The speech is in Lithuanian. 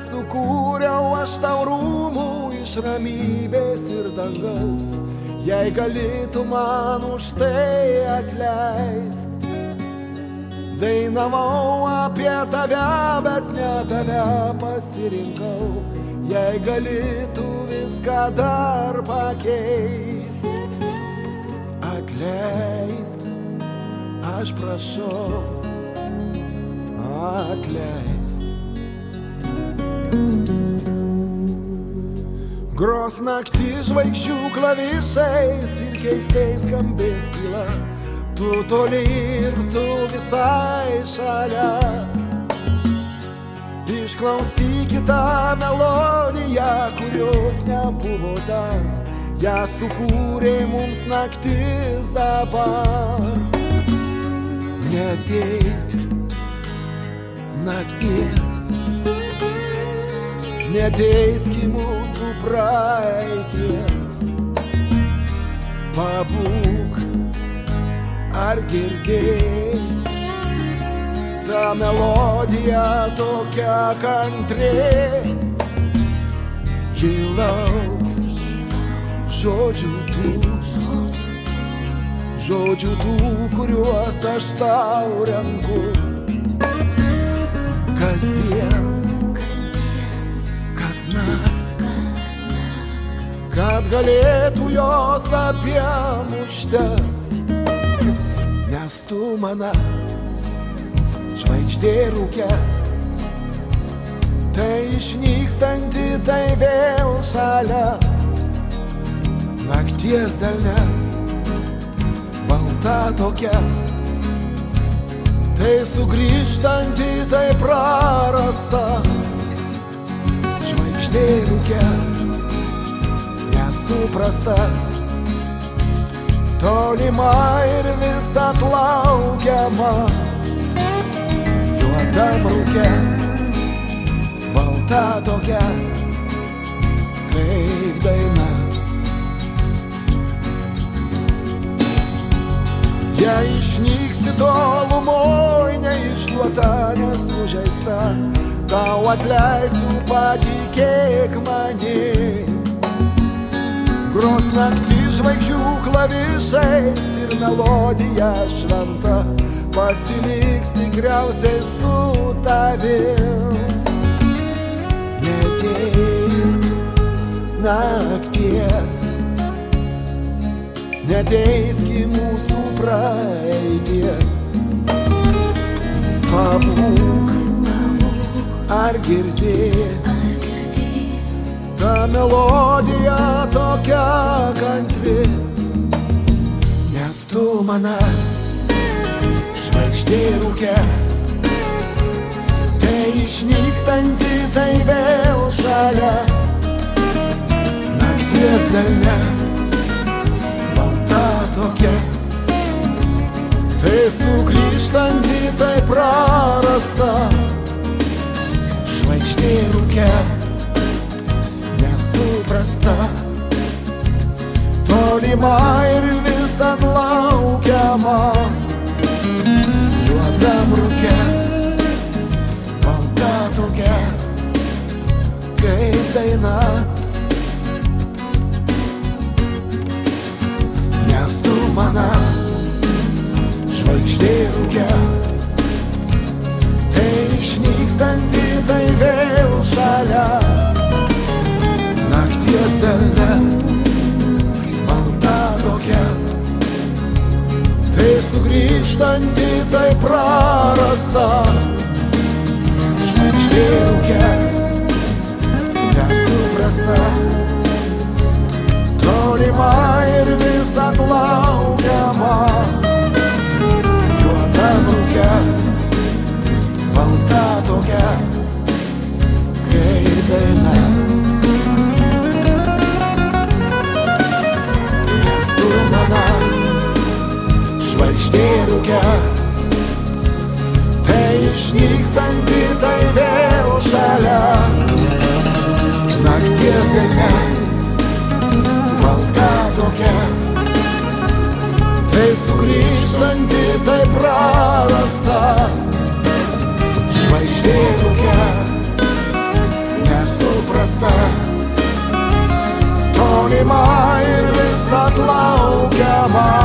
nesukūriau aš tau rūmų iš ramybės ir dangaus, jei galėtų man už tai atleisk. Dainavau apie tave, bet ne tave pasirinkau, jei galėtų viską dar pakeis. Atleisk, aš prašau, atleisk. Gros naktį žvaigždžių klavišais ir keistais skambės tyla. Tu toli ir tu visai šalia. Išklausykite melodiją, kurios nebuvo dar. Ja sukūrė mums naktis dabar. Neteisk nakties neteiski mūsų praeities. Pabūk, ar girdėjai, ta melodija tokia kantrė, ji lauks žodžių tų, žodžių tų, kuriuos aš tau renku. Kasdien kasnakt, kad galėtų jos apie muštert, nes tu mana žvaigždė rūkė, tai išnykstanti, tai vėl šalia, nakties delne, balta tokia. Tai sugrįžtanti, tai prarasta žvaigždė rūkė, nesuprasta, tolima ir vis atlaukiama, juoda rūkė, balta tokia, kaip daina. Jei išnyksi tolumoj, neišduota, nesužeista, tau atleisiu, patikėk mani. Gros naktį žvaigždžių klavišais ir melodija šventa pasiliks tikriausiai su tavim. Neteisk nakties, neteiski mūsų praeities. Pabūk ar girdėjai, ta melodija tokia kantri, nes tu mane žvaigždė rūkė, tai išnykstanti, tai vėl šalia, nakties delne, balta tokia. Tai sugrįžtanti, tai prarasta. Žvaigždė rūkė, nesuprasta, tolima ir visat laukiama, juodam rūkė, balta tokia, kaip daina. Sugrįžtanti, tai prarasta. Žvaigždė rūkė, nesuprasta, tolima ir vis atlaukiama. išnykstanti tai vėl šalia. Nakties galme, balta tokia, tai sugrįžtanti tai prarasta. Žvaigždė tokia, nesuprasta, tolima ir visat laukiama.